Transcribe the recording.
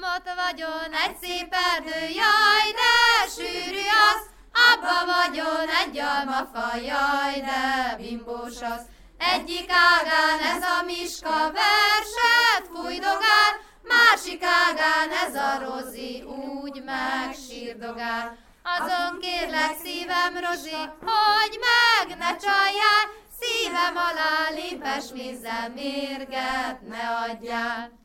Álmot vagyon, egy szép erdő, jaj, de sűrű az, abba vagyon egy almafa, jaj, de bimbós az. Egyik ágán ez a miska verset fújdogál, másik ágán ez a rozi úgy megsírdogál. Azon kérlek szívem, Rozi, hogy meg ne csaljál, szívem alá lépes vízzel mérget ne adjál.